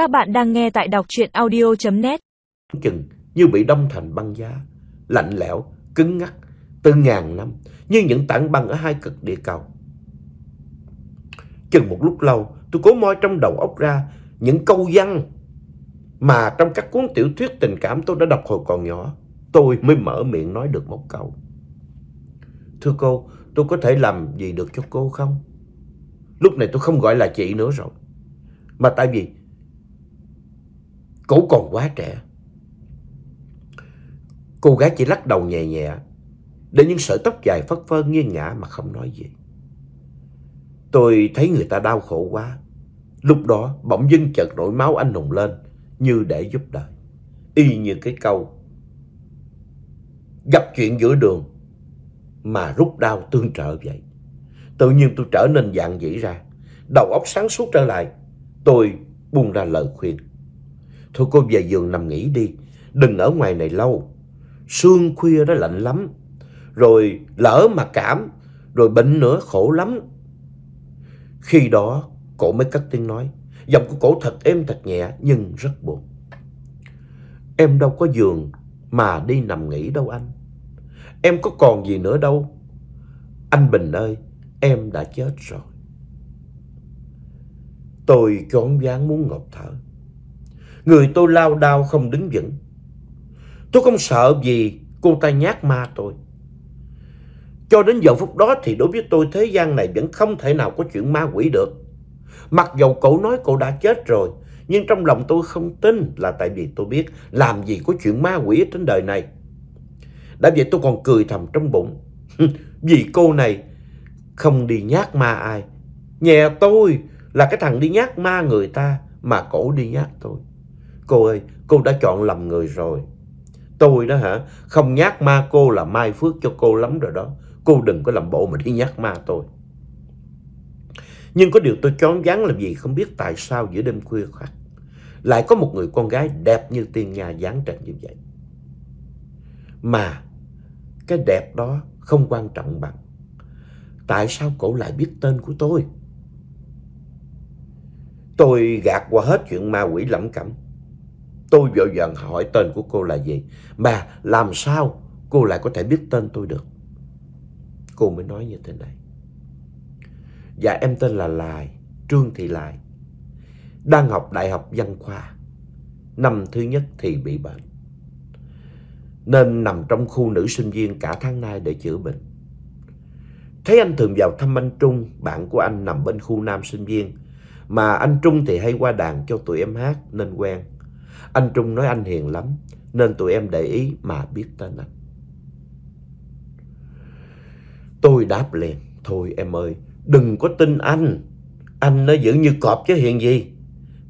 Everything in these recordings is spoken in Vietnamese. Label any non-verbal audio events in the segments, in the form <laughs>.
Các bạn đang nghe tại đọc truyện audio.net Chừng như bị đông thành băng giá, lạnh lẽo, cứng ngắc, từ ngàn năm, như những tảng băng ở hai cực địa cầu. Chừng một lúc lâu, tôi cố moi trong đầu óc ra những câu văn mà trong các cuốn tiểu thuyết tình cảm tôi đã đọc hồi còn nhỏ. Tôi mới mở miệng nói được một câu. Thưa cô, tôi có thể làm gì được cho cô không? Lúc này tôi không gọi là chị nữa rồi. Mà tại vì Cổ còn quá trẻ. Cô gái chỉ lắc đầu nhẹ nhẹ, để những sợi tóc dài phất phơ nghiêng ngả mà không nói gì. Tôi thấy người ta đau khổ quá. Lúc đó bỗng dưng chợt nổi máu anh hùng lên như để giúp đời. Y như cái câu gặp chuyện giữa đường mà rút đau tương trợ vậy. Tự nhiên tôi trở nên dạng dĩ ra, đầu óc sáng suốt trở lại. Tôi buông ra lời khuyên. Thôi cô về giường nằm nghỉ đi, đừng ở ngoài này lâu. Sương khuya đó lạnh lắm, rồi lỡ mà cảm, rồi bệnh nữa khổ lắm. Khi đó, cổ mới cất tiếng nói, giọng của cổ thật êm thật nhẹ nhưng rất buồn. Em đâu có giường mà đi nằm nghỉ đâu anh. Em có còn gì nữa đâu. Anh Bình ơi, em đã chết rồi. Tôi choáng váng muốn ngộp thở. Người tôi lao đao không đứng vững. Tôi không sợ gì cô ta nhát ma tôi. Cho đến giờ phút đó thì đối với tôi thế gian này vẫn không thể nào có chuyện ma quỷ được. Mặc dầu cậu nói cậu đã chết rồi, nhưng trong lòng tôi không tin là tại vì tôi biết làm gì có chuyện ma quỷ trên đời này. Đã vậy tôi còn cười thầm trong bụng. <laughs> vì cô này không đi nhát ma ai. Nhẹ tôi là cái thằng đi nhát ma người ta mà cổ đi nhát tôi. Cô ơi, cô đã chọn lầm người rồi. Tôi đó hả, không nhát ma cô là mai phước cho cô lắm rồi đó. Cô đừng có làm bộ mà đi nhát ma tôi. Nhưng có điều tôi chón váng làm gì không biết tại sao giữa đêm khuya khoắt. Lại có một người con gái đẹp như tiên nhà dáng trần như vậy. Mà cái đẹp đó không quan trọng bằng. Tại sao cổ lại biết tên của tôi? Tôi gạt qua hết chuyện ma quỷ lẩm cẩm. Tôi vội vàng hỏi tên của cô là gì. Mà làm sao cô lại có thể biết tên tôi được? Cô mới nói như thế này. Dạ em tên là Lài, Trương Thị Lài. Đang học Đại học Văn Khoa. Năm thứ nhất thì bị bệnh. Nên nằm trong khu nữ sinh viên cả tháng nay để chữa bệnh. Thấy anh thường vào thăm anh Trung, bạn của anh nằm bên khu nam sinh viên. Mà anh Trung thì hay qua đàn cho tụi em hát nên quen. Anh Trung nói anh hiền lắm, nên tụi em để ý mà biết tên anh. Tôi đáp liền, thôi em ơi, đừng có tin anh. Anh nó giữ như cọp chứ hiện gì.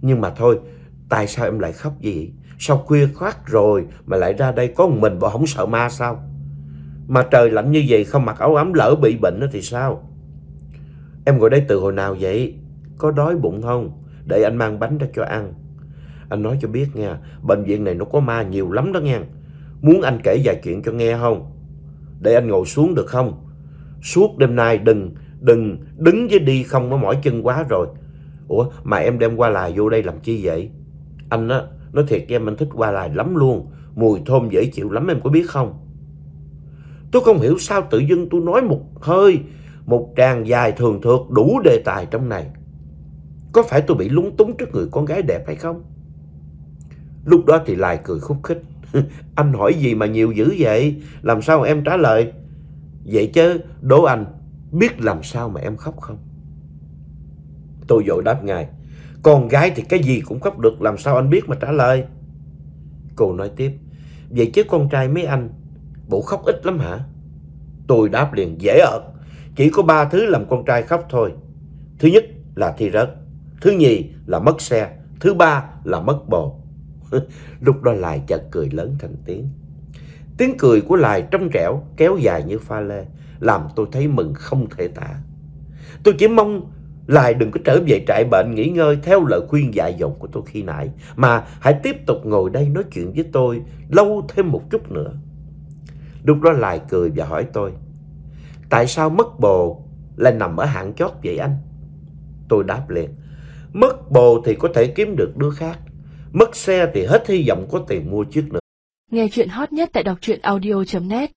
Nhưng mà thôi, tại sao em lại khóc gì? Sao khuya khoát rồi mà lại ra đây có một mình bộ không sợ ma sao? Mà trời lạnh như vậy không mặc áo ấm lỡ bị bệnh thì sao? Em ngồi đây từ hồi nào vậy? Có đói bụng không? Để anh mang bánh ra cho ăn. Anh nói cho biết nha, bệnh viện này nó có ma nhiều lắm đó nha. Muốn anh kể vài chuyện cho nghe không? Để anh ngồi xuống được không? Suốt đêm nay đừng, đừng, đứng với đi không có mỏi chân quá rồi. Ủa, mà em đem qua lại vô đây làm chi vậy? Anh á, nói thiệt em anh thích qua lại lắm luôn. Mùi thơm dễ chịu lắm em có biết không? Tôi không hiểu sao tự dưng tôi nói một hơi, một tràng dài thường thượt đủ đề tài trong này. Có phải tôi bị lúng túng trước người con gái đẹp hay không? Lúc đó thì Lai cười khúc khích. <laughs> anh hỏi gì mà nhiều dữ vậy? Làm sao em trả lời? Vậy chứ, đố anh, biết làm sao mà em khóc không? Tôi vội đáp ngài. Con gái thì cái gì cũng khóc được, làm sao anh biết mà trả lời? Cô nói tiếp. Vậy chứ con trai mấy anh, bộ khóc ít lắm hả? Tôi đáp liền dễ ợt. Chỉ có ba thứ làm con trai khóc thôi. Thứ nhất là thi rớt. Thứ nhì là mất xe. Thứ ba là mất bồ. <laughs> Lúc đó lài chợt cười lớn thành tiếng. Tiếng cười của lài trong trẻo, kéo dài như pha lê, làm tôi thấy mừng không thể tả. Tôi chỉ mong lài đừng có trở về trại bệnh nghỉ ngơi theo lời khuyên dạy dỗ của tôi khi nãy, mà hãy tiếp tục ngồi đây nói chuyện với tôi lâu thêm một chút nữa. Lúc đó lài cười và hỏi tôi, tại sao mất bồ lại nằm ở hạng chót vậy anh? Tôi đáp liền, Mất bồ thì có thể kiếm được đứa khác. Mất xe thì hết hy vọng có tiền mua chiếc nữa. Nghe chuyện hot nhất tại đọc truyện audio.net